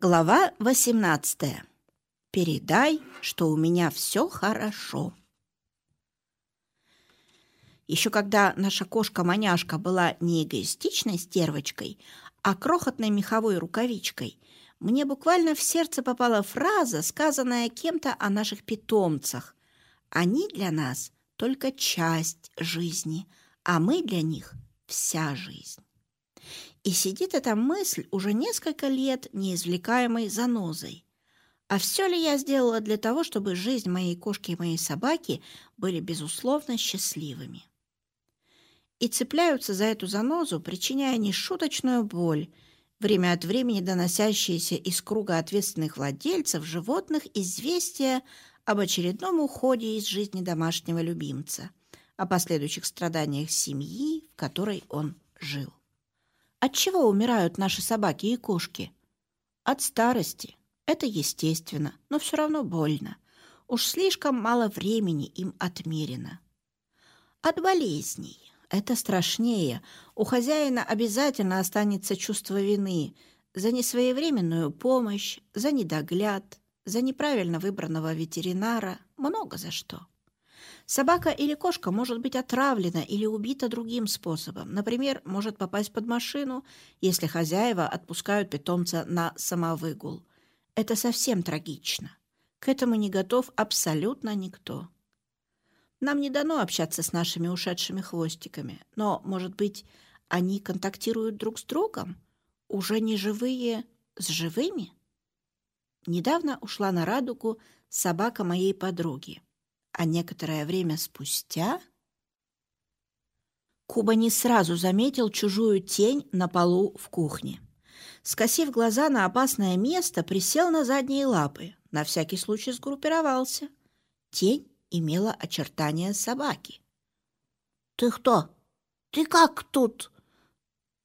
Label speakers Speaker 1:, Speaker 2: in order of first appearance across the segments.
Speaker 1: Глава 18. Передай, что у меня все хорошо. Еще когда наша кошка-маняшка была не эгоистичной стервочкой, а крохотной меховой рукавичкой, мне буквально в сердце попала фраза, сказанная кем-то о наших питомцах. Они для нас только часть жизни, а мы для них вся жизнь. И сидит эта мысль уже несколько лет неизвлекаемой занозой. А все ли я сделала для того, чтобы жизнь моей кошки и моей собаки были, безусловно, счастливыми? И цепляются за эту занозу, причиняя нешуточную боль, время от времени доносящиеся из круга ответственных владельцев животных известия об очередном уходе из жизни домашнего любимца, о последующих страданиях семьи, в которой он жил. От чего умирают наши собаки и кошки? От старости. Это естественно, но все равно больно. Уж слишком мало времени им отмерено. От болезней. Это страшнее. У хозяина обязательно останется чувство вины за несвоевременную помощь, за недогляд, за неправильно выбранного ветеринара, много за что. Собака или кошка может быть отравлена или убита другим способом. Например, может попасть под машину, если хозяева отпускают питомца на самовыгул. Это совсем трагично. К этому не готов абсолютно никто. Нам не дано общаться с нашими ушедшими хвостиками, но, может быть, они контактируют друг с другом? Уже не живые с живыми? Недавно ушла на радугу собака моей подруги а некоторое время спустя Куба не сразу заметил чужую тень на полу в кухне. Скосив глаза на опасное место, присел на задние лапы, на всякий случай сгруппировался. Тень имела очертания собаки. «Ты кто? Ты как тут?»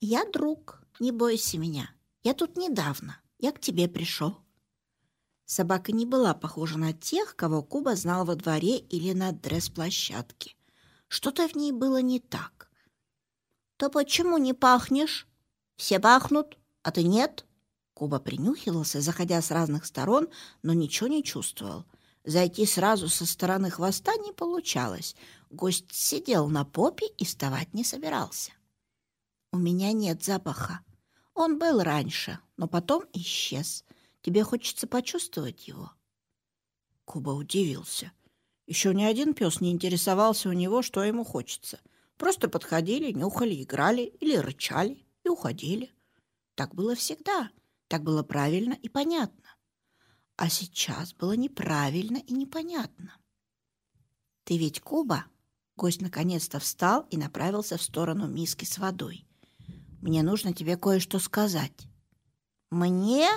Speaker 1: «Я друг, не бойся меня. Я тут недавно. Я к тебе пришел». Собака не была похожа на тех, кого Куба знал во дворе или на дресс-площадке. Что-то в ней было не так. «То почему не пахнешь? Все пахнут, а ты нет?» Куба принюхивался, заходя с разных сторон, но ничего не чувствовал. Зайти сразу со стороны хвоста не получалось. Гость сидел на попе и вставать не собирался. «У меня нет запаха. Он был раньше, но потом исчез. Тебе хочется почувствовать его?» Куба удивился. Еще ни один пес не интересовался у него, что ему хочется. Просто подходили, нюхали, играли или рычали и уходили. Так было всегда. Так было правильно и понятно. А сейчас было неправильно и непонятно. «Ты ведь Куба?» Гость наконец-то встал и направился в сторону миски с водой. «Мне нужно тебе кое-что сказать». «Мне?»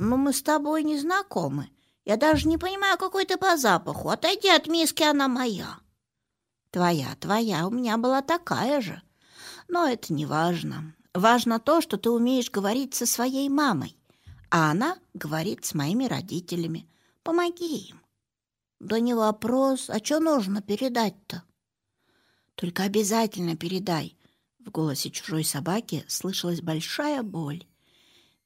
Speaker 1: Но мы с тобой не знакомы. Я даже не понимаю, какой ты по запаху. Отойди от миски, она моя. Твоя, твоя, у меня была такая же. Но это не важно. Важно то, что ты умеешь говорить со своей мамой, а она говорит с моими родителями. Помоги им. Да не вопрос, а что нужно передать-то? Только обязательно передай. В голосе чужой собаки слышалась большая боль.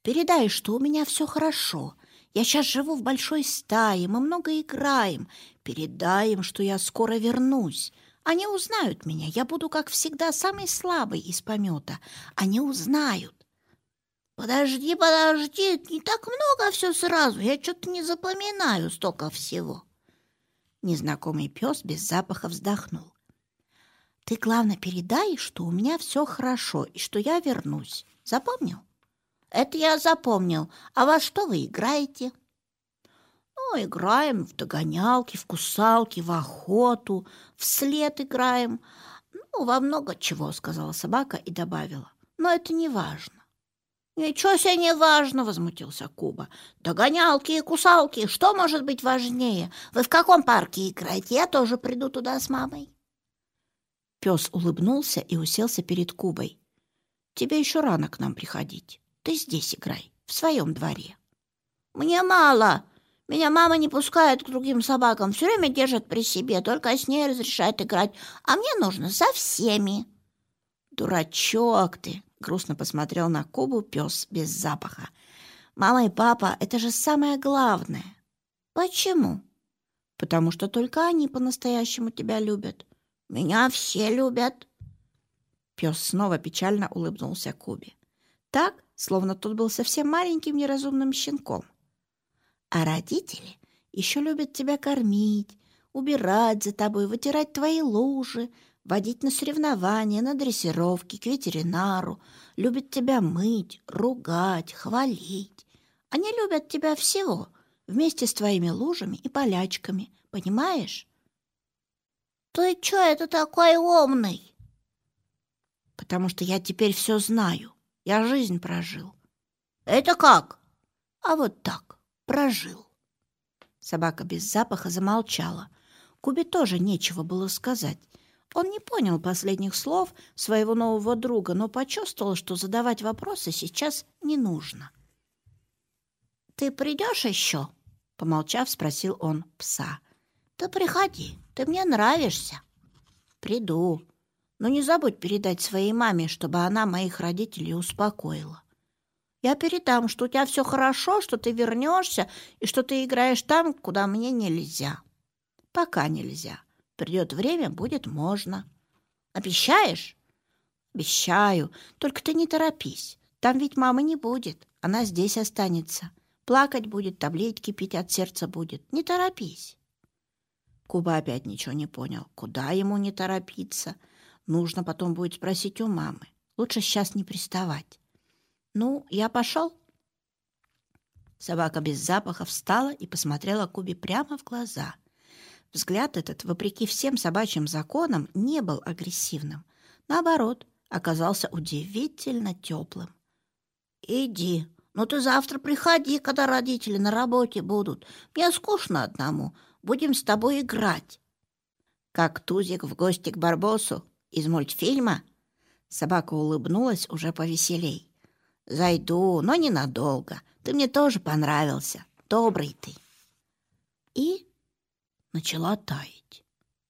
Speaker 1: Передай, что у меня все хорошо. Я сейчас живу в большой стае, мы много играем. Передай им, что я скоро вернусь. Они узнают меня. Я буду, как всегда, самый слабый из помета. Они узнают. Подожди, подожди, не так много все сразу. Я что-то не запоминаю столько всего. Незнакомый пес без запаха вздохнул. Ты, главное, передай, что у меня все хорошо и что я вернусь. Запомнил? Это я запомнил. А во что вы играете? Ну, играем в догонялки, в кусалки, в охоту, в след играем. Ну, во много чего, сказала собака и добавила. Но это не важно. «Ничего себе не важно!» — возмутился Куба. «Догонялки и кусалки! Что может быть важнее? Вы в каком парке играете? Я тоже приду туда с мамой». Пес улыбнулся и уселся перед Кубой. «Тебе еще рано к нам приходить. Ты здесь играй, в своем дворе. Мне мало. Меня мама не пускает к другим собакам, все время держит при себе, только с ней разрешает играть, а мне нужно со всеми. Дурачок ты, грустно посмотрел на Кубу пес без запаха. Мама и папа — это же самое главное. Почему? Потому что только они по-настоящему тебя любят. Меня все любят. Пес снова печально улыбнулся Кубе. Так, словно тот был совсем маленьким неразумным щенком. А родители еще любят тебя кормить, убирать за тобой, вытирать твои лужи, водить на соревнования, на дрессировки, к ветеринару, любят тебя мыть, ругать, хвалить. Они любят тебя всего, вместе с твоими лужами и полячками, понимаешь? Ты что это такой умный? Потому что я теперь все знаю. Я жизнь прожил. Это как? А вот так, прожил. Собака без запаха замолчала. Кубе тоже нечего было сказать. Он не понял последних слов своего нового друга, но почувствовал, что задавать вопросы сейчас не нужно. «Ты придешь еще?» — помолчав, спросил он пса. «Ты приходи, ты мне нравишься». «Приду. Но не забудь передать своей маме, чтобы она моих родителей успокоила. Я передам, что у тебя все хорошо, что ты вернешься и что ты играешь там, куда мне нельзя. Пока нельзя. Придет время, будет можно. Обещаешь? Обещаю. Только ты не торопись. Там ведь мамы не будет. Она здесь останется. Плакать будет, таблетки пить от сердца будет. Не торопись. Куба опять ничего не понял. Куда ему не торопиться? Нужно потом будет спросить у мамы. Лучше сейчас не приставать. Ну, я пошел. Собака без запаха встала и посмотрела Кубе прямо в глаза. Взгляд этот, вопреки всем собачьим законам, не был агрессивным. Наоборот, оказался удивительно теплым. «Иди», ну ты завтра приходи, когда родители на работе будут. Мне скучно одному. Будем с тобой играть. Как Тузик в гости к Барбосу из мультфильма. Собака улыбнулась уже повеселей. Зайду, но ненадолго. Ты мне тоже понравился. Добрый ты. И начала таять.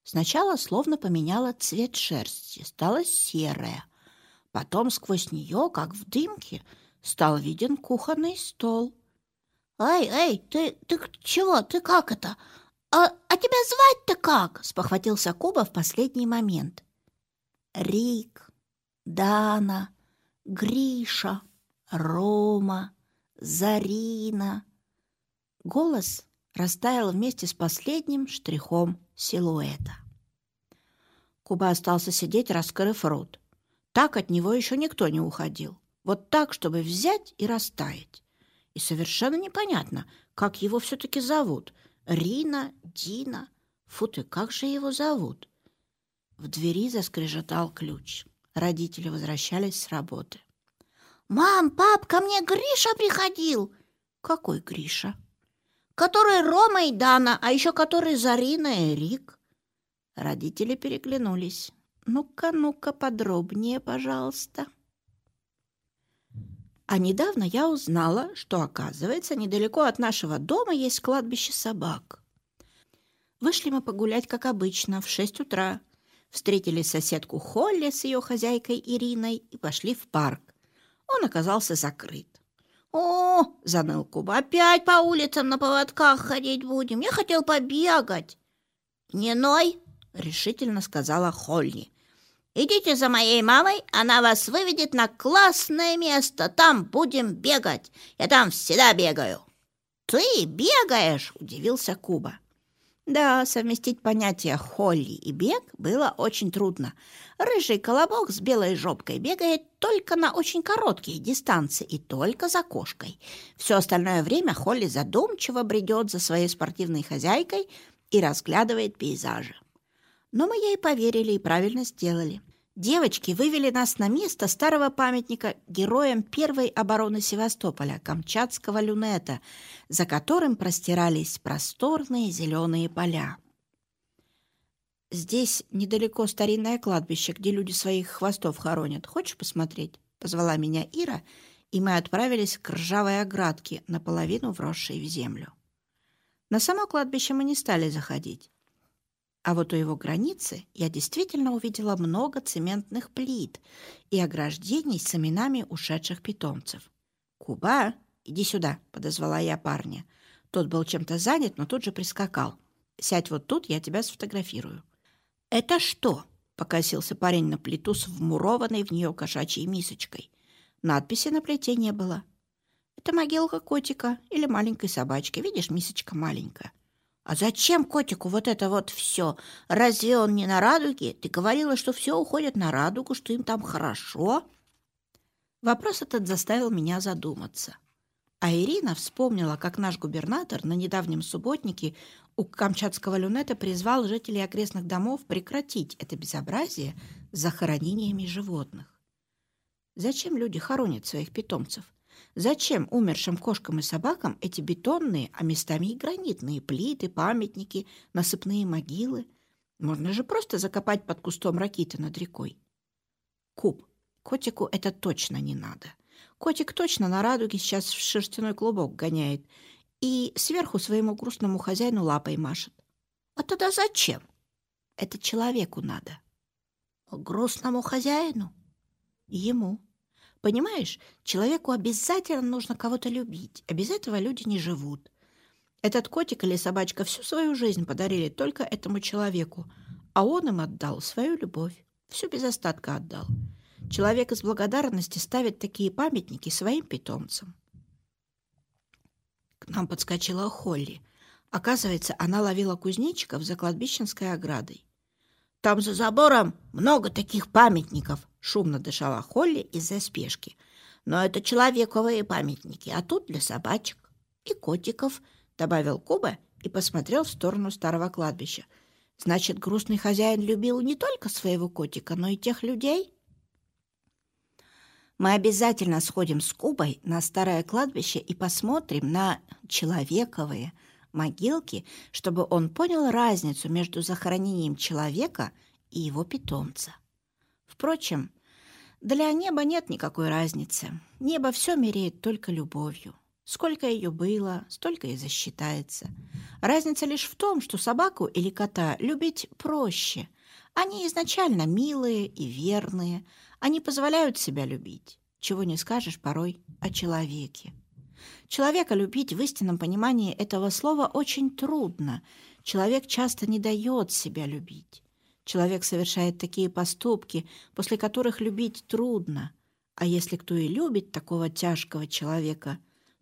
Speaker 1: Сначала словно поменяла цвет шерсти, стала серая. Потом сквозь нее, как в дымке, стал виден кухонный стол. «Эй, эй, ты, ты чего? Ты как это? А, а тебя звать-то как?» — спохватился Куба в последний момент. «Рик, Дана, Гриша, Рома, Зарина». Голос растаял вместе с последним штрихом силуэта. Куба остался сидеть, раскрыв рот. Так от него еще никто не уходил. Вот так, чтобы взять и растаять. И совершенно непонятно, как его все-таки зовут. Рина, Дина. Фу ты, как же его зовут? В двери заскрежетал ключ. Родители возвращались с работы. «Мам, пап, ко мне Гриша приходил!» «Какой Гриша?» «Который Рома и Дана, а еще который Зарина и Рик». Родители переглянулись. «Ну-ка, ну-ка, подробнее, пожалуйста». А недавно я узнала, что, оказывается, недалеко от нашего дома есть кладбище собак. Вышли мы погулять, как обычно, в шесть утра. Встретили соседку Холли с ее хозяйкой Ириной и пошли в парк. Он оказался закрыт. «О, — заныл Куба, — опять по улицам на поводках ходить будем. Я хотел побегать». «Не ной!» — решительно сказала Холли. Идите за моей мамой, она вас выведет на классное место. Там будем бегать. Я там всегда бегаю». «Ты бегаешь?» – удивился Куба. Да, совместить понятия «холли» и «бег» было очень трудно. Рыжий колобок с белой жопкой бегает только на очень короткие дистанции и только за кошкой. Все остальное время Холли задумчиво бредет за своей спортивной хозяйкой и разглядывает пейзажи. Но мы ей поверили и правильно сделали. Девочки вывели нас на место старого памятника героям первой обороны Севастополя, Камчатского люнета, за которым простирались просторные зеленые поля. «Здесь недалеко старинное кладбище, где люди своих хвостов хоронят. Хочешь посмотреть?» — позвала меня Ира, и мы отправились к ржавой оградке, наполовину вросшей в землю. На само кладбище мы не стали заходить. А вот у его границы я действительно увидела много цементных плит и ограждений с именами ушедших питомцев. Куба, иди сюда», — подозвала я парня. Тот был чем-то занят, но тут же прискакал. «Сядь вот тут, я тебя сфотографирую». «Это что?» — покосился парень на плиту с вмурованной в нее кошачьей мисочкой. Надписи на плите не было. «Это могилка котика или маленькой собачки. Видишь, мисочка маленькая». «А зачем котику вот это вот все? Разве он не на радуге? Ты говорила, что все уходит на радугу, что им там хорошо?» Вопрос этот заставил меня задуматься. А Ирина вспомнила, как наш губернатор на недавнем субботнике у Камчатского люнета призвал жителей окрестных домов прекратить это безобразие с захоронениями животных. Зачем люди хоронят своих питомцев? Зачем умершим кошкам и собакам эти бетонные, а местами и гранитные плиты, памятники, насыпные могилы? Можно же просто закопать под кустом ракиты над рекой. Куб, котику это точно не надо. Котик точно на радуге сейчас в шерстяной клубок гоняет и сверху своему грустному хозяину лапой машет. А тогда зачем? Это человеку надо. Грустному хозяину? Ему. Понимаешь, человеку обязательно нужно кого-то любить, а без этого люди не живут. Этот котик или собачка всю свою жизнь подарили только этому человеку, а он им отдал свою любовь, всю без остатка отдал. Человек из благодарности ставит такие памятники своим питомцам. К нам подскочила Холли. Оказывается, она ловила кузнечиков за кладбищенской оградой. Там за забором много таких памятников, шумно дышала Холли из-за спешки. Но это человековые памятники, а тут для собачек и котиков, добавил Куба и посмотрел в сторону старого кладбища. Значит, грустный хозяин любил не только своего котика, но и тех людей? Мы обязательно сходим с Кубой на старое кладбище и посмотрим на человековые могилки, чтобы он понял разницу между захоронением человека и его питомца. Впрочем, для неба нет никакой разницы. Небо все меряет только любовью. Сколько ее было, столько и засчитается. Разница лишь в том, что собаку или кота любить проще. Они изначально милые и верные. Они позволяют себя любить. Чего не скажешь порой о человеке. Человека любить в истинном понимании этого слова очень трудно. Человек часто не дает себя любить. Человек совершает такие поступки, после которых любить трудно. А если кто и любит такого тяжкого человека,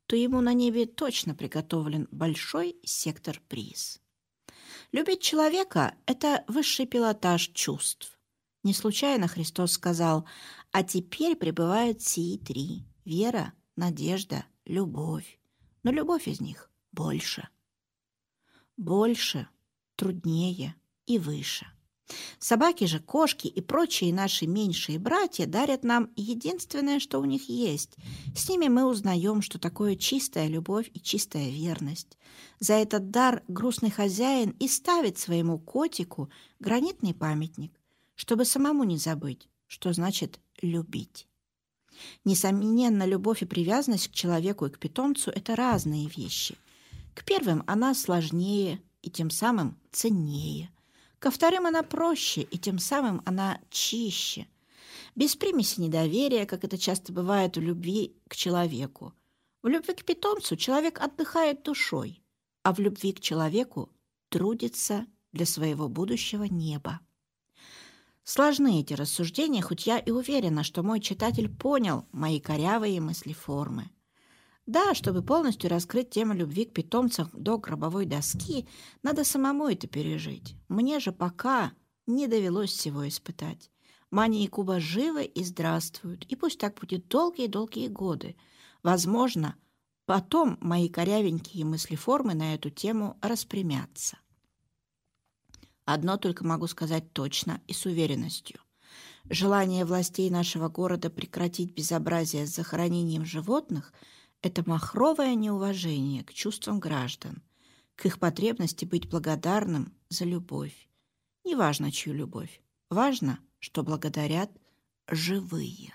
Speaker 1: то ему на небе точно приготовлен большой сектор-приз. Любить человека — это высший пилотаж чувств. Не случайно Христос сказал «А теперь пребывают сии три — вера, надежда любовь. Но любовь из них больше. Больше, труднее и выше. Собаки же, кошки и прочие наши меньшие братья дарят нам единственное, что у них есть. С ними мы узнаем, что такое чистая любовь и чистая верность. За этот дар грустный хозяин и ставит своему котику гранитный памятник, чтобы самому не забыть, что значит любить. Несомненно, любовь и привязанность к человеку и к питомцу – это разные вещи. К первым она сложнее и тем самым ценнее. Ко вторым она проще и тем самым она чище. Без примеси недоверия, как это часто бывает в любви к человеку. В любви к питомцу человек отдыхает душой, а в любви к человеку трудится для своего будущего неба. Сложны эти рассуждения, хоть я и уверена, что мой читатель понял мои корявые мысли-формы. Да, чтобы полностью раскрыть тему любви к питомцам до гробовой доски, надо самому это пережить. Мне же пока не довелось всего испытать. Мани и Куба живы и здравствуют, и пусть так будет долгие-долгие годы. Возможно, потом мои корявенькие мысли-формы на эту тему распрямятся. Одно только могу сказать точно и с уверенностью. Желание властей нашего города прекратить безобразие с захоронением животных – это махровое неуважение к чувствам граждан, к их потребности быть благодарным за любовь. Неважно, чью любовь. Важно, что благодарят живые.